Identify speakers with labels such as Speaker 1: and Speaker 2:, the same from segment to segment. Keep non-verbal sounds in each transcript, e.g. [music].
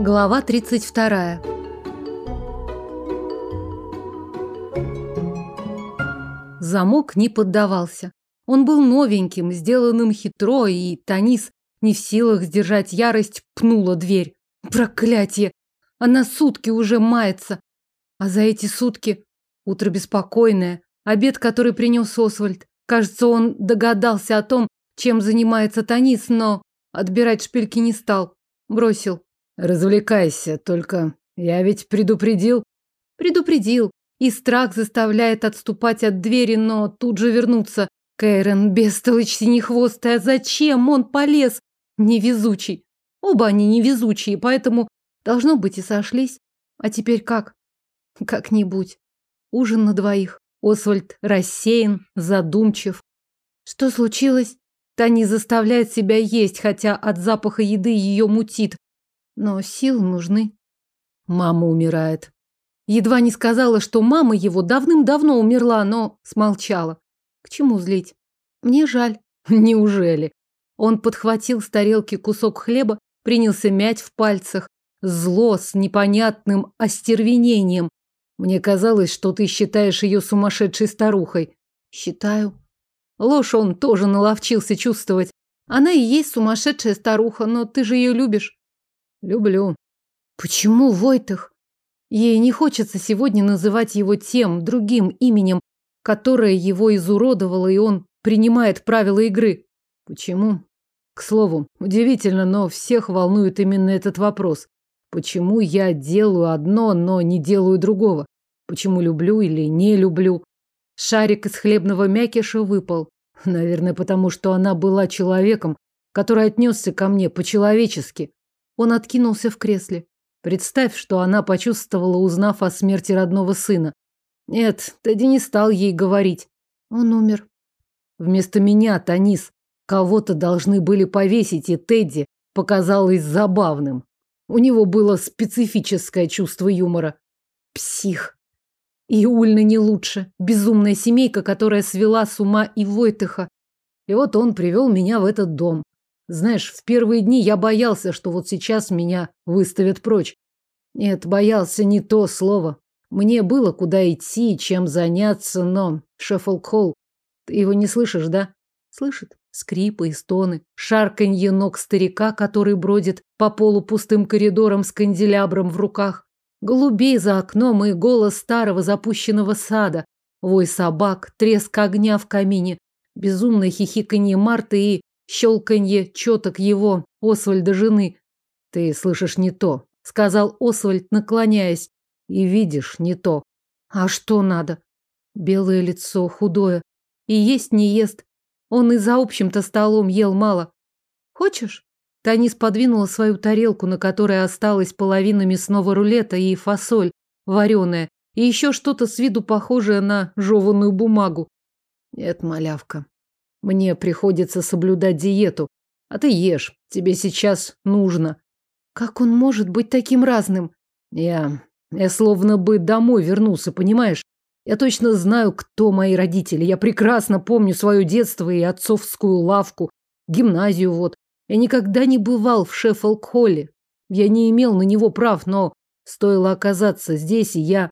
Speaker 1: Глава 32. Замок не поддавался. Он был новеньким, сделанным хитро, и Танис, не в силах сдержать ярость, пнула дверь. Проклятие! Она сутки уже мается. А за эти сутки утро беспокойное, обед, который принес Освальд. Кажется, он догадался о том, чем занимается Танис, но отбирать шпильки не стал. Бросил.
Speaker 2: Развлекайся, только я ведь предупредил.
Speaker 1: Предупредил. И страх заставляет отступать от двери, но тут же вернуться. Кэйрон, бестолочь синехвостая, зачем он полез? Невезучий. Оба они невезучие, поэтому, должно быть, и сошлись. А теперь как? Как-нибудь. Ужин на двоих. Освальд рассеян, задумчив. Что случилось? Таня заставляет себя есть, хотя от запаха еды ее мутит. Но сил нужны.
Speaker 2: Мама умирает.
Speaker 1: Едва не сказала, что мама его давным-давно умерла, но смолчала. К чему злить? Мне жаль. [laughs] Неужели? Он подхватил с тарелки кусок хлеба, принялся мять в пальцах. Зло с непонятным остервенением. Мне казалось, что ты считаешь ее сумасшедшей старухой. Считаю. Ложь он тоже наловчился чувствовать. Она и есть сумасшедшая старуха, но ты же ее любишь.
Speaker 2: Люблю.
Speaker 1: Почему Войтых? Ей не хочется сегодня называть его тем, другим именем, которое его изуродовало, и он принимает правила игры.
Speaker 2: Почему? К слову, удивительно, но всех волнует именно этот вопрос. Почему я делаю одно, но не делаю другого? Почему люблю или не люблю? Шарик из хлебного мякиша выпал. Наверное, потому что она была человеком, который отнесся ко мне по-человечески. Он откинулся в кресле. Представь, что она почувствовала, узнав о смерти родного сына. Нет, Тедди не стал ей говорить.
Speaker 1: Он умер.
Speaker 2: Вместо меня, Танис, кого-то должны были повесить, и Тедди показалось забавным. У него было специфическое чувство юмора.
Speaker 1: Псих. И Ульна не лучше. Безумная семейка, которая свела с ума и Войтыха.
Speaker 2: И вот он привел меня в этот дом. Знаешь, в первые дни я боялся, что вот сейчас меня выставят прочь. Нет, боялся не то слово. Мне было куда идти, чем заняться, но... Шеффолк-Холл, ты его не слышишь, да?
Speaker 1: Слышит? Скрипы и стоны, шарканье ног старика, который бродит по полу пустым коридорам с канделябром в руках, голубей за окном и голос старого запущенного сада, вой собак, треск огня в камине, безумное хихиканье Марты и щелканье четок его, Освальда жены.
Speaker 2: Ты слышишь не то, сказал Освальд, наклоняясь, и видишь не то.
Speaker 1: А что надо? Белое лицо, худое. И есть не ест. Он и за общим-то столом ел мало. Хочешь? Танис подвинула свою тарелку, на которой осталась половина мясного рулета и фасоль вареная, и еще что-то с виду похожее на жеванную бумагу.
Speaker 2: Нет, малявка, мне приходится соблюдать диету. А ты ешь. Тебе сейчас нужно.
Speaker 1: Как он может быть таким разным?
Speaker 2: Я... Я словно бы домой вернулся, понимаешь? Я точно знаю, кто мои родители. Я прекрасно помню свое детство и отцовскую лавку, гимназию вот. Я никогда не бывал в Шеффолк-Холле. Я не имел на него прав, но стоило оказаться здесь, и я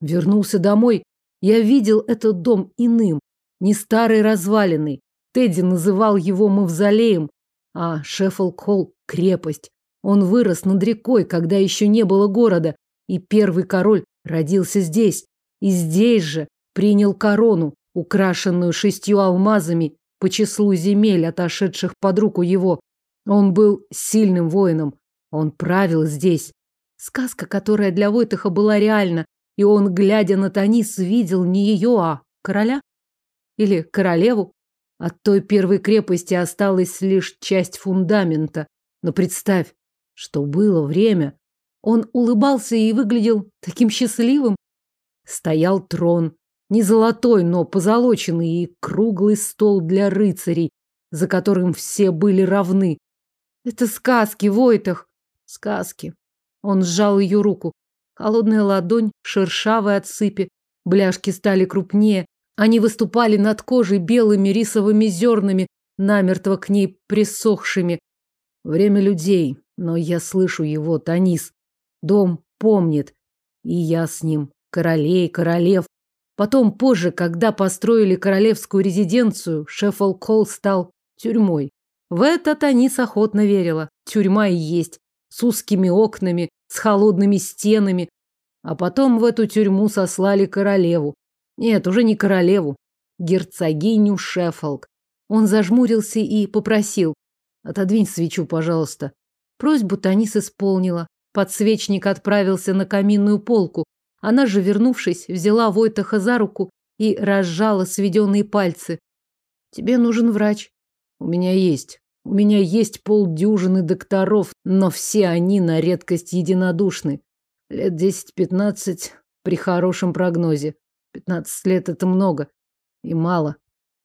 Speaker 2: вернулся домой. Я видел этот дом иным, не старый разваленный, Тедди называл его мавзолеем, а Шеффолк-Холл – крепость. Он вырос над рекой, когда еще не было города, и первый король родился здесь. И здесь же принял корону, украшенную шестью алмазами по числу земель, отошедших под руку его. Он был сильным воином. Он правил здесь. Сказка, которая для Войтаха была реальна, и он, глядя на Танис, видел не ее, а короля? Или королеву? От той первой крепости осталась лишь часть фундамента. Но представь, что было время. Он улыбался и выглядел таким счастливым. Стоял трон, не золотой, но позолоченный, и круглый стол для рыцарей, за которым все были равны. Это сказки, Войтах. Сказки. Он сжал ее руку. Холодная ладонь, шершавая от сыпи. Бляшки стали крупнее, они выступали над кожей белыми рисовыми зернами, намертво к ней присохшими. Время людей. Но я слышу его, Танис. Дом помнит. И я с ним. Королей, королев. Потом позже, когда построили королевскую резиденцию, Шеффол Холл стал тюрьмой. В это Танис охотно верила. Тюрьма и есть. С узкими окнами, с холодными стенами. А потом в эту тюрьму сослали королеву. Нет, уже не королеву. Герцогиню Шеффолк. Он зажмурился и попросил. Отодвинь свечу, пожалуйста. Просьбу Танис исполнила. Подсвечник отправился на каминную полку. Она же, вернувшись, взяла Войтаха за руку и разжала сведенные пальцы. Тебе нужен врач. У меня есть. У меня есть полдюжины докторов, но все они на редкость единодушны. Лет десять-пятнадцать при хорошем прогнозе. Пятнадцать лет – это много. И мало.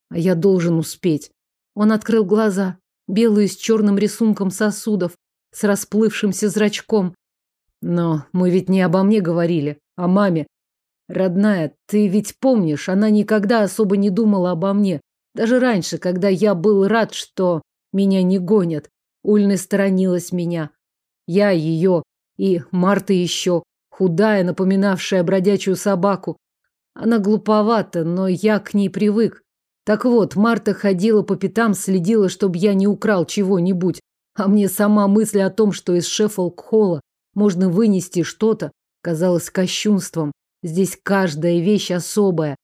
Speaker 2: А я должен успеть. Он открыл глаза, белые с черным рисунком сосудов, с расплывшимся зрачком. Но мы ведь не обо мне говорили, о маме. Родная, ты ведь помнишь, она никогда особо не думала обо мне. Даже раньше, когда я был рад, что меня не гонят. Ульна сторонилась меня. Я ее. И Марта еще. Худая, напоминавшая бродячую собаку. Она глуповата, но я к ней привык. Так вот, Марта ходила по пятам, следила, чтобы я не украл чего-нибудь. А мне сама мысль о том, что из Шеффолк-холла можно вынести что-то, казалась кощунством. Здесь каждая вещь особая.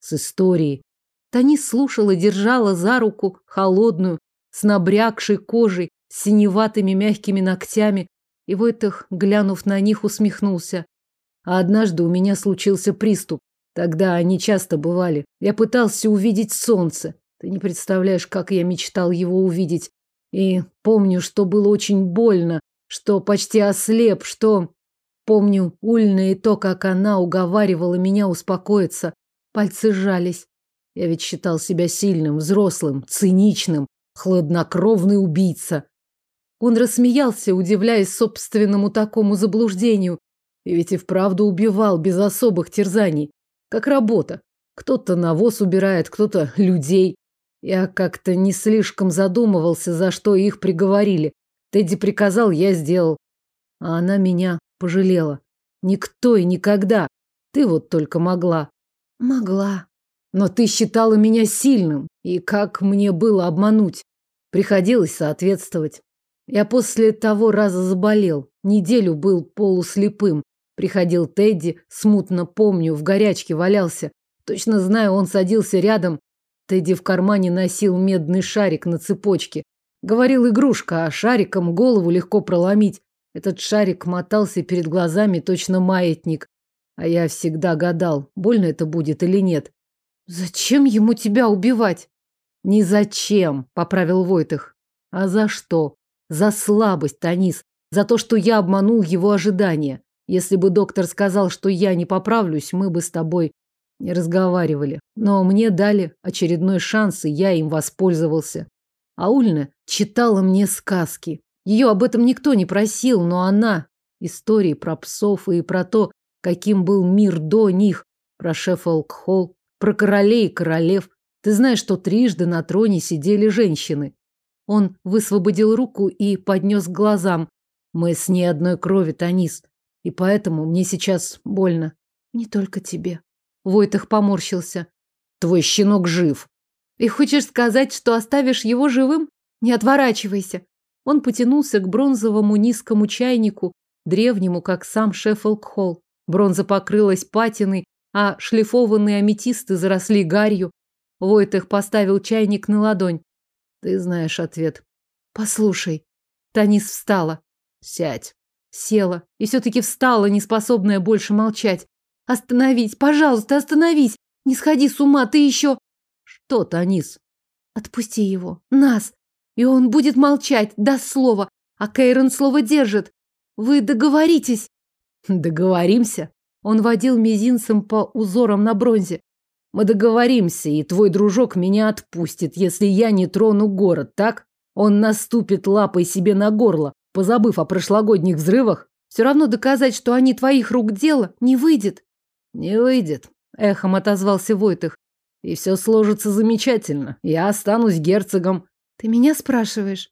Speaker 2: С историей. Танис слушала, держала за руку, холодную, с набрякшей кожей, с синеватыми мягкими ногтями. И Войтах, глянув на них, усмехнулся. А однажды у меня случился приступ. Тогда они часто бывали. Я пытался увидеть солнце. Ты не представляешь, как я мечтал его увидеть. И помню, что было очень больно, что почти ослеп, что... Помню Ульна и то, как она уговаривала меня успокоиться. Пальцы сжались. Я ведь считал себя сильным, взрослым, циничным, хладнокровный убийца. Он рассмеялся, удивляясь собственному такому заблуждению. И ведь и вправду убивал без особых терзаний. Как работа. Кто-то навоз убирает, кто-то людей. Я как-то не слишком задумывался, за что их приговорили. Тедди приказал, я сделал. А она меня пожалела. Никто и никогда. Ты вот только могла. Могла. Но ты считала меня сильным, и как мне было обмануть? Приходилось соответствовать. Я после того раза заболел, неделю был полуслепым. Приходил Тедди, смутно помню, в горячке валялся. Точно знаю, он садился рядом. Тедди в кармане носил медный шарик на цепочке. Говорил игрушка, а шариком голову легко проломить. Этот шарик мотался перед глазами точно маятник. А я всегда гадал, больно это будет или нет. Зачем ему тебя убивать? Не зачем, поправил Войтых. А за что? За слабость, Танис. За то, что я обманул его ожидания. Если бы доктор сказал, что я не поправлюсь, мы бы с тобой не разговаривали. Но мне дали очередной шанс, и я им воспользовался. А Ульна читала мне сказки. Ее об этом никто не просил, но она... Истории про псов и про то, каким был мир до них. Про Шеффолк-Холл, про королей и королев. Ты знаешь, что трижды на троне сидели женщины. Он высвободил руку и поднес к глазам. Мы с ней одной крови, Танис. И поэтому мне сейчас больно. Не только тебе. Войтах поморщился. Твой щенок жив. И хочешь сказать, что оставишь его живым? Не отворачивайся. Он потянулся к бронзовому низкому чайнику, древнему, как сам Шеффолк-Холл. Бронза покрылась патиной, а шлифованные аметисты заросли гарью. Войтых поставил чайник на ладонь. Ты знаешь ответ. Послушай. Танис встала. Сядь. Села. И все-таки встала, неспособная больше молчать. Остановись, пожалуйста, остановись. Не сходи с ума, ты еще... Что, Танис? Отпусти его. Нас. И он будет молчать, даст слово. А Кейрон слово держит. Вы договоритесь. Договоримся. Он водил мизинцем по узорам на бронзе. Мы договоримся, и твой дружок меня отпустит, если я не трону город, так? Он наступит лапой себе на горло, позабыв о прошлогодних взрывах. Все равно доказать, что они твоих рук дело, не выйдет. Не выйдет, эхом отозвался Войтых. И все сложится замечательно. Я останусь герцогом. Ты меня спрашиваешь?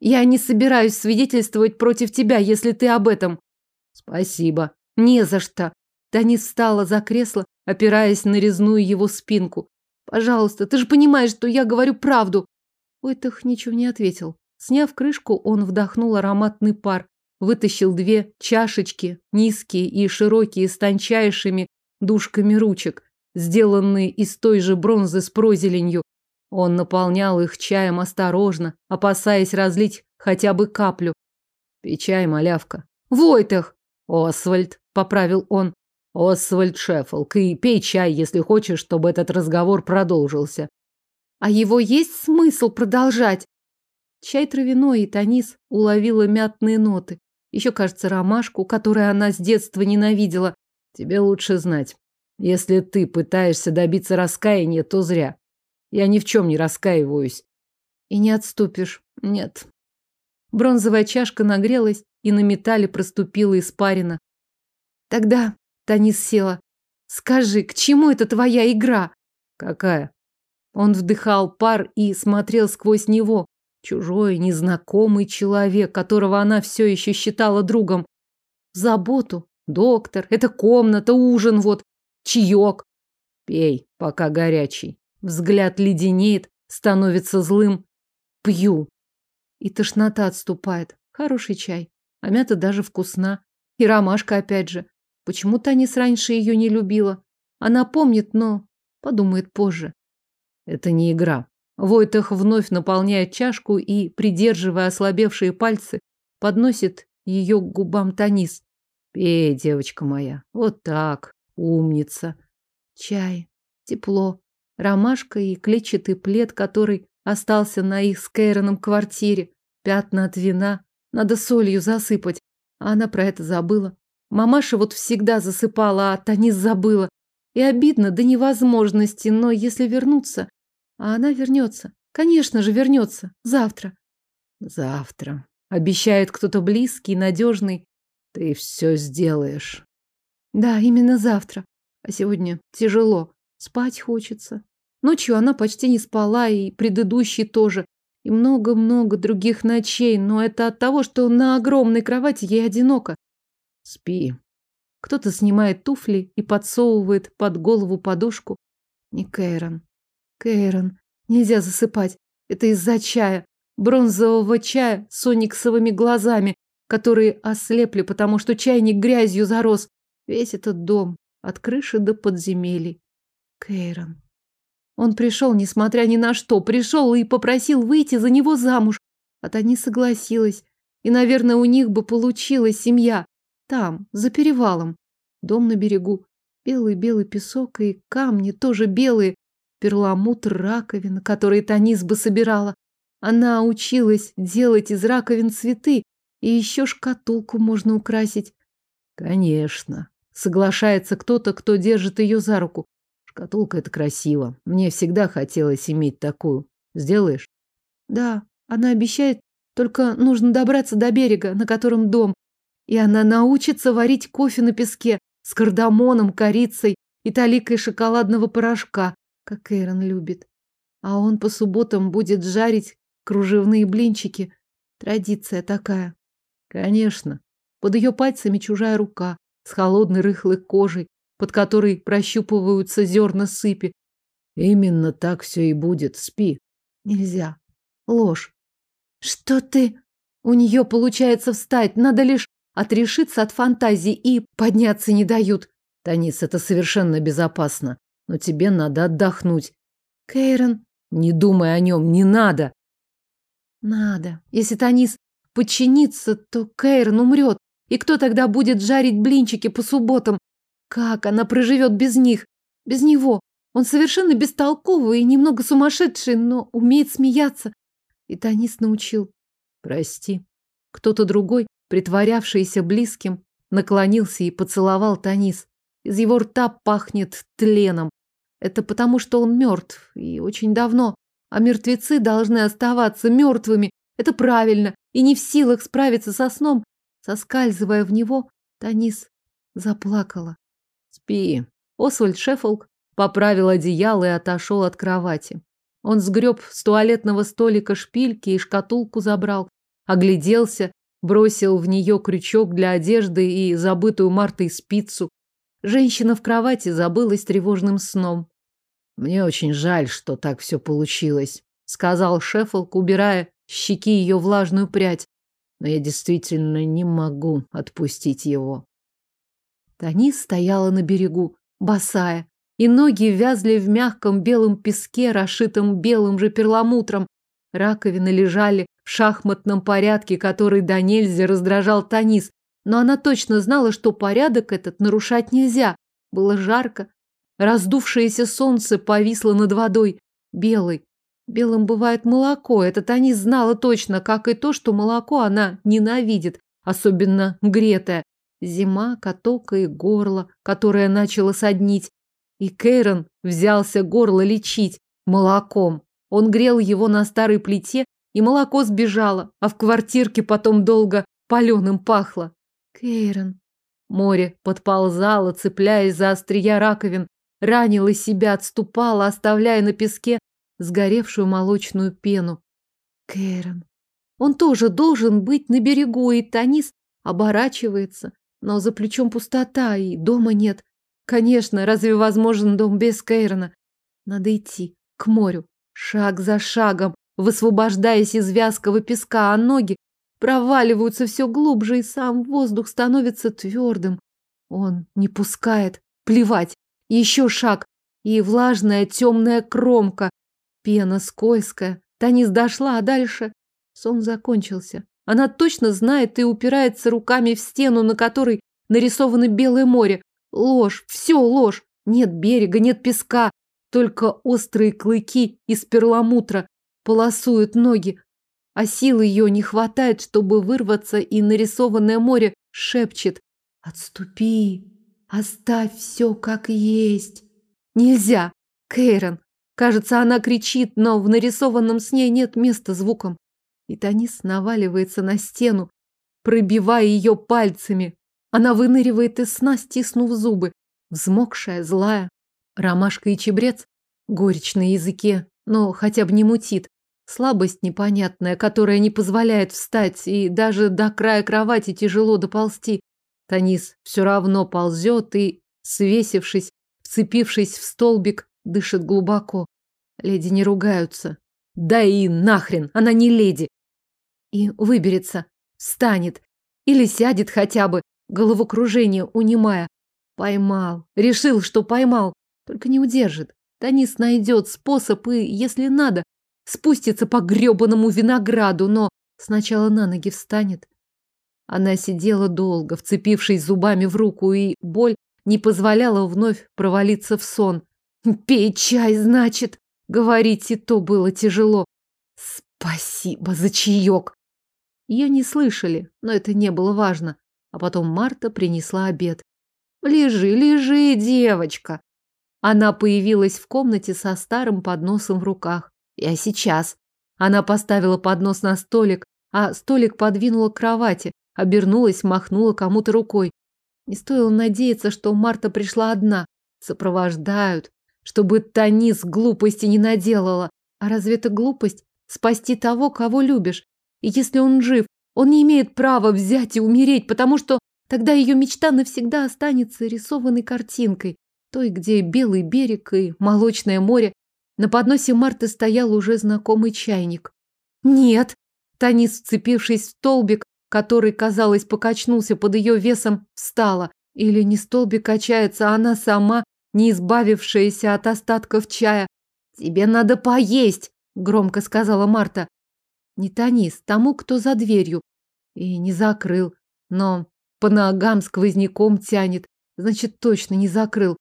Speaker 1: Я не собираюсь свидетельствовать против тебя, если ты об этом.
Speaker 2: Спасибо.
Speaker 1: Не за что. Танис встала за кресло, опираясь на резную его спинку. Пожалуйста, ты же понимаешь, что я говорю правду. Ойтых ничего не ответил. Сняв крышку, он вдохнул ароматный пар, вытащил две чашечки, низкие и широкие, с тончайшими дужками ручек, сделанные из той же бронзы с прозеленью. Он наполнял их чаем осторожно, опасаясь разлить хотя бы каплю.
Speaker 2: Пей чай, малявка.
Speaker 1: Войтах!
Speaker 2: Освальд, поправил он. Освальд Шеффолк, и пей чай, если хочешь, чтобы этот разговор продолжился.
Speaker 1: А его есть смысл продолжать? Чай травяной и Танис уловила мятные ноты. Еще, кажется, ромашку, которую она с детства ненавидела.
Speaker 2: Тебе лучше знать. Если ты пытаешься добиться раскаяния, то зря. Я ни в чем не раскаиваюсь.
Speaker 1: И не отступишь. Нет. Бронзовая чашка нагрелась, и на металле проступила испарина. Тогда Танис села. Скажи, к чему это твоя игра?
Speaker 2: Какая?
Speaker 1: Он вдыхал пар и смотрел сквозь него. Чужой, незнакомый человек, которого она все еще считала другом. Заботу. Доктор, это комната, ужин вот, чаек.
Speaker 2: Пей, пока горячий.
Speaker 1: Взгляд леденеет, становится злым. Пью. И тошнота отступает. Хороший чай. А мята даже вкусна. И ромашка опять же. Почему Танис раньше ее не любила? Она помнит, но подумает позже.
Speaker 2: Это не игра.
Speaker 1: Войтах вновь наполняет чашку и, придерживая ослабевшие пальцы, подносит ее к губам Танис.
Speaker 2: Пей, девочка моя. Вот так. Умница.
Speaker 1: Чай. Тепло. Ромашка и клетчатый плед, который остался на их с Кейроном квартире. Пятна от вина. Надо солью засыпать. А она про это забыла. Мамаша вот всегда засыпала, а Танис забыла. И обидно до невозможности, но если вернуться... А она вернется. Конечно же, вернется. Завтра.
Speaker 2: Завтра.
Speaker 1: Обещает кто-то близкий, надежный.
Speaker 2: Ты все сделаешь.
Speaker 1: Да, именно завтра. А сегодня тяжело. Спать хочется. Ночью она почти не спала, и предыдущий тоже. И много-много других ночей, но это от того, что на огромной кровати ей одиноко.
Speaker 2: Спи.
Speaker 1: Кто-то снимает туфли и подсовывает под голову подушку. Не Кэйрон. Кэйрон. Нельзя засыпать. Это из-за чая. Бронзового чая с ониксовыми глазами, которые ослепли, потому что чайник грязью зарос. Весь этот дом, от крыши до подземелий. Кэйрон. Он пришел, несмотря ни на что, пришел и попросил выйти за него замуж. А та не согласилась. И, наверное, у них бы получилась семья. Там, за перевалом. Дом на берегу. Белый-белый песок и камни тоже белые. Перламутр раковин, которые Танис бы собирала. Она училась делать из раковин цветы, и еще шкатулку можно украсить.
Speaker 2: Конечно. Соглашается кто-то, кто держит ее за руку. Шкатулка это красиво. Мне всегда хотелось иметь такую. Сделаешь?
Speaker 1: Да, она обещает, только нужно добраться до берега, на котором дом, и она научится варить кофе на песке с кардамоном, корицей и таликой шоколадного порошка, как Эйрон любит. А он по субботам будет жарить кружевные блинчики. Традиция такая.
Speaker 2: Конечно.
Speaker 1: Под ее пальцами чужая рука с холодной рыхлой кожей, под которой прощупываются зерна сыпи.
Speaker 2: Именно так все и будет. Спи.
Speaker 1: Нельзя. Ложь. Что ты? У нее получается встать. Надо лишь отрешиться от фантазии и подняться не дают.
Speaker 2: Танис, это совершенно безопасно. Но тебе надо отдохнуть.
Speaker 1: Кейрон.
Speaker 2: Не думай о нем, не надо.
Speaker 1: Надо. Если Танис подчинится, то Кейрон умрет. И кто тогда будет жарить блинчики по субботам? Как она проживет без них? Без него? Он совершенно бестолковый и немного сумасшедший, но умеет смеяться. И Танис научил.
Speaker 2: Прости.
Speaker 1: Кто-то другой притворявшийся близким, наклонился и поцеловал Танис. Из его рта пахнет тленом. Это потому, что он мертв, и очень давно. А мертвецы должны оставаться мертвыми. Это правильно. И не в силах справиться со сном. Соскальзывая в него, Танис заплакала.
Speaker 2: Спи.
Speaker 1: Освальд Шеффолк поправил одеяло и отошел от кровати. Он сгреб с туалетного столика шпильки и шкатулку забрал. огляделся, бросил в нее крючок для одежды и забытую Мартой спицу. Женщина в кровати забылась тревожным сном.
Speaker 2: Мне очень жаль, что так все получилось, сказал Шеффолк, убирая щеки ее влажную прядь. Но я действительно не могу отпустить его.
Speaker 1: Танис стояла на берегу, босая, и ноги вязли в мягком белом песке, расшитом белым же перламутром. Раковины лежали в шахматном порядке, который до нельзя раздражал Танис, но она точно знала, что порядок этот нарушать нельзя. Было жарко. Раздувшееся солнце повисло над водой, белой. Белым бывает молоко, это Танис знала точно, как и то, что молоко она ненавидит, особенно гретое. Зима, каток и горло, которое начало соднить. И Кейрон взялся горло лечить молоком. Он грел его на старой плите, и молоко сбежало, а в квартирке потом долго паленым пахло. Кейрон. Море подползало, цепляясь за острия раковин, ранило себя, отступало, оставляя на песке сгоревшую молочную пену. Кейрон. Он тоже должен быть на берегу, и Танис оборачивается, но за плечом пустота, и дома нет. Конечно, разве возможен дом без Кейрона? Надо идти к морю, шаг за шагом, высвобождаясь из вязкого песка, а ноги проваливаются все глубже, и сам воздух становится твердым. Он не пускает. Плевать. Еще шаг. И влажная темная кромка. Пена скользкая. Танис дошла, а дальше сон закончился. Она точно знает и упирается руками в стену, на которой нарисовано белое море. Ложь, все ложь. Нет берега, нет песка, только острые клыки из перламутра полосуют ноги. А сил ее не хватает, чтобы вырваться, и нарисованное море шепчет «Отступи, оставь все как есть». Нельзя, Кейрон. Кажется, она кричит, но в нарисованном сне нет места звукам. И Танис наваливается на стену, пробивая ее пальцами. Она выныривает из сна, стиснув зубы. Взмокшая, злая. Ромашка и чебрец. Горечь на языке, но хотя бы не мутит. Слабость непонятная, которая не позволяет встать, и даже до края кровати тяжело доползти. Танис все равно ползет и, свесившись, вцепившись в столбик, дышит глубоко. Леди не ругаются. Да и нахрен, она не леди и выберется, встанет или сядет хотя бы, головокружение унимая. Поймал, решил, что поймал, только не удержит. Танис найдет способ и, если надо, спустится по гребаному винограду, но сначала на ноги встанет. Она сидела долго, вцепившись зубами в руку, и боль не позволяла вновь провалиться в сон. «Пей чай, значит!» Говорить и то было тяжело. «Спасибо за чаек!» Ее не слышали, но это не было важно. А потом Марта принесла обед. «Лежи, лежи, девочка!» Она появилась в комнате со старым подносом в руках. «Я сейчас!» Она поставила поднос на столик, а столик подвинула к кровати, обернулась, махнула кому-то рукой. Не стоило надеяться, что Марта пришла одна. Сопровождают, чтобы Танис глупости не наделала. А разве это глупость? Спасти того, кого любишь, и если он жив, он не имеет права взять и умереть, потому что тогда ее мечта навсегда останется рисованной картинкой. Той, где белый берег и молочное море. На подносе Марты стоял уже знакомый чайник. «Нет!» Танис, вцепившись в столбик, который, казалось, покачнулся под ее весом, встала. Или не столбик качается, а она сама, не избавившаяся от остатков чая. «Тебе надо поесть!» – громко сказала Марта. Не Танис, тому, кто за дверью. И не закрыл. Но по ногам сквозняком тянет. Значит, точно не закрыл.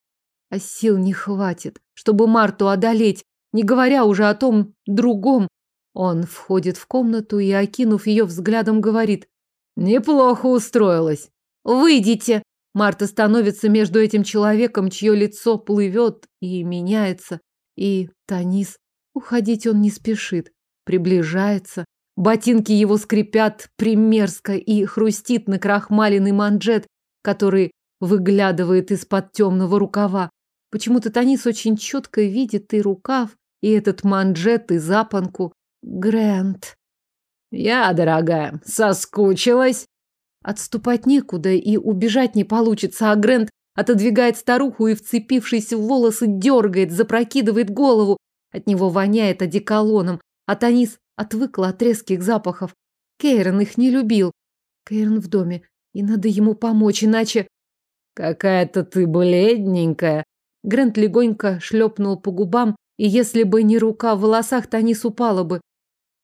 Speaker 1: А сил не хватит, чтобы Марту одолеть, не говоря уже о том другом. Он входит в комнату и, окинув ее взглядом, говорит. Неплохо устроилась. Выйдите. Марта становится между этим человеком, чье лицо плывет и меняется. И Танис. Уходить он не спешит приближается. Ботинки его скрипят примерзко и хрустит на крахмаленный манжет, который выглядывает из-под темного рукава. Почему-то Танис очень четко видит и рукав, и этот манжет, и запонку. Грэнд.
Speaker 2: Я, дорогая, соскучилась.
Speaker 1: Отступать некуда и убежать не получится, а Грэнд отодвигает старуху и, вцепившись в волосы, дергает, запрокидывает голову. От него воняет одеколоном, а Танис отвыкла от резких запахов. Кейрон их не любил. Кейрон в доме, и надо ему помочь, иначе...
Speaker 2: Какая-то ты бледненькая.
Speaker 1: Грэнд легонько шлепнул по губам, и если бы не рука в волосах, Танис упала бы.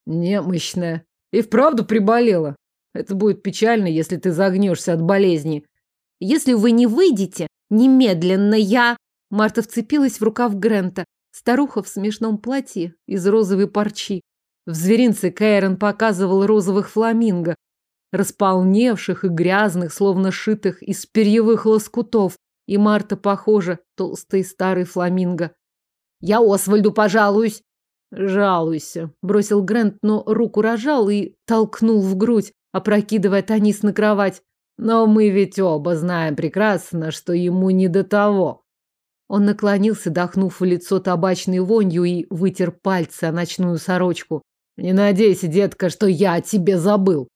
Speaker 2: Немощная. И вправду приболела. Это будет печально, если ты загнешься от болезни.
Speaker 1: Если вы не выйдете, немедленно я... Марта вцепилась в рукав Грента. Старуха в смешном платье из розовой парчи. В зверинце Кэйрон показывал розовых фламинго, располневших и грязных, словно шитых из перьевых лоскутов. И Марта похожа, толстый старый фламинго. «Я Освальду пожалуюсь!» «Жалуйся», — бросил Грент, но руку рожал и толкнул в грудь, опрокидывая Танис на кровать. «Но мы ведь оба знаем прекрасно, что ему не до того». Он наклонился, дохнув в лицо табачной вонью и вытер пальцы о ночную сорочку. «Не надейся, детка, что я о тебе забыл».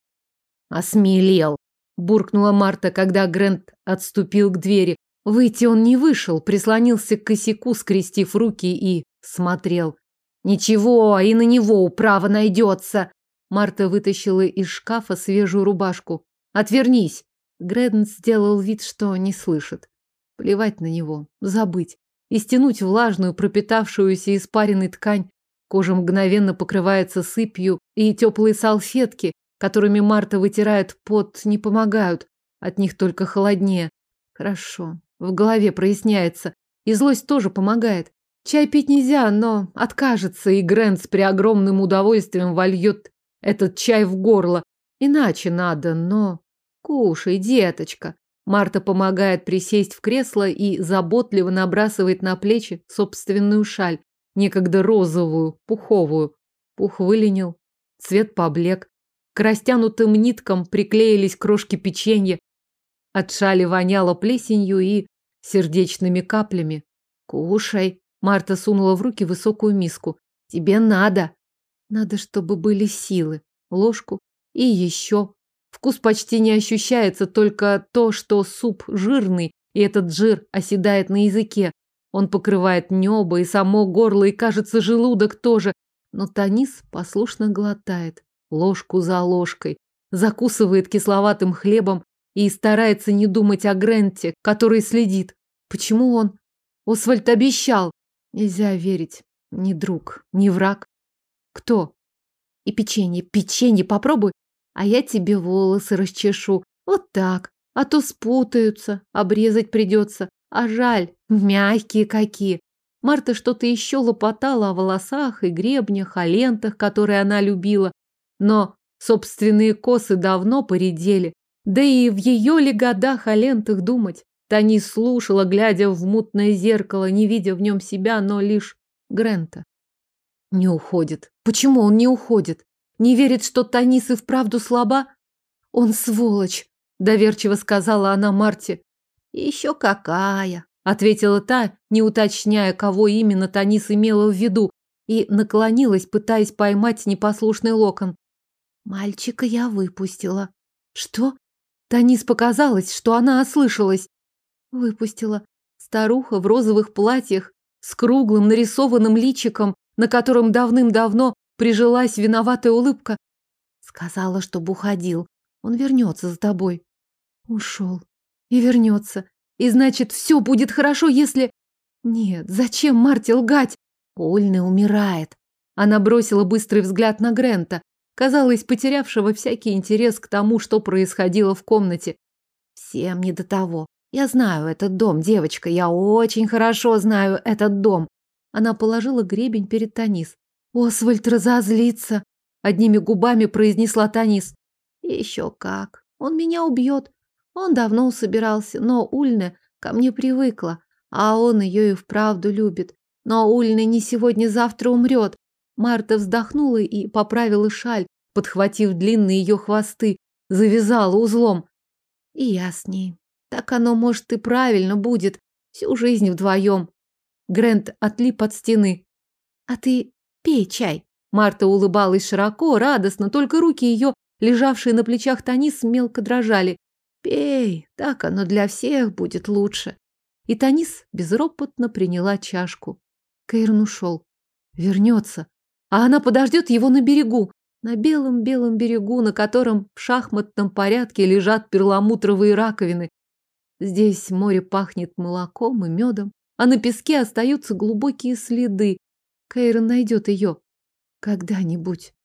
Speaker 1: «Осмелел», — буркнула Марта, когда Грент отступил к двери. Выйти он не вышел, прислонился к косяку, скрестив руки и смотрел. Ничего, и на него управа найдется. Марта вытащила из шкафа свежую рубашку. Отвернись. Грэден сделал вид, что не слышит. Плевать на него, забыть. И стянуть влажную, пропитавшуюся испаренной ткань. Кожа мгновенно покрывается сыпью, и теплые салфетки, которыми Марта вытирает пот, не помогают. От них только холоднее. Хорошо. В голове проясняется. И злость тоже помогает. Чай пить нельзя, но откажется, и Грэнд с преогромным удовольствием вольет этот чай в горло. Иначе надо, но... Кушай, деточка. Марта помогает присесть в кресло и заботливо набрасывает на плечи собственную шаль, некогда розовую, пуховую. Пух выленил, цвет поблек. К растянутым ниткам приклеились крошки печенья. От шали воняло плесенью и сердечными каплями. Кушай. Марта сунула в руки высокую миску. Тебе надо. Надо, чтобы были силы. Ложку и еще. Вкус почти не ощущается, только то, что суп жирный, и этот жир оседает на языке. Он покрывает небо и само горло, и, кажется, желудок тоже. Но Танис послушно глотает, ложку за ложкой, закусывает кисловатым хлебом и старается не думать о Гренте, который следит. Почему он? Освальд обещал. Нельзя верить. Ни друг, ни враг. Кто? И печенье, печенье попробуй, а я тебе волосы расчешу. Вот так. А то спутаются, обрезать придется. А жаль, мягкие какие. Марта что-то еще лопотала о волосах и гребнях, о лентах, которые она любила. Но собственные косы давно поредели. Да и в ее ли годах о лентах думать? Тани слушала, глядя в мутное зеркало, не видя в нем себя, но лишь Грента. Не уходит. Почему он не уходит? Не верит, что Танис и вправду слаба? Он сволочь, доверчиво сказала она Марте. Еще какая, ответила та, не уточняя, кого именно Танис имела в виду, и наклонилась, пытаясь поймать непослушный локон. Мальчика я выпустила. Что? Танис показалось, что она ослышалась. Выпустила. Старуха в розовых платьях с круглым нарисованным личиком, на котором давным-давно прижилась виноватая улыбка. Сказала, чтобы уходил. Он вернется за тобой. Ушел. И вернется. И значит, все будет хорошо, если... Нет, зачем Марте лгать? Ольна умирает. Она бросила быстрый взгляд на Грента, казалось, потерявшего всякий интерес к тому, что происходило в комнате. Всем не до того. Я знаю этот дом, девочка, я очень хорошо знаю этот дом. Она положила гребень перед Танис. Освальд разозлится, одними губами произнесла Танис. Еще как. Он меня убьет. Он давно собирался, но Ульне ко мне привыкла, а он ее и вправду любит. Но Ульне не сегодня-завтра умрет. Марта вздохнула и поправила шаль, подхватив длинные ее хвосты, завязала узлом. И я с ней. Так оно, может, и правильно будет. Всю жизнь вдвоем. Грэнд отлип от стены. А ты пей чай. Марта улыбалась широко, радостно, только руки ее, лежавшие на плечах Танис, мелко дрожали. «Пей, так оно для всех будет лучше». И Танис безропотно приняла чашку. Кейрн ушел. Вернется. А она подождет его на берегу. На белом-белом берегу, на котором в шахматном порядке лежат перламутровые раковины. Здесь море пахнет молоком и медом, а на песке остаются глубокие следы. Кейрон найдет ее. Когда-нибудь.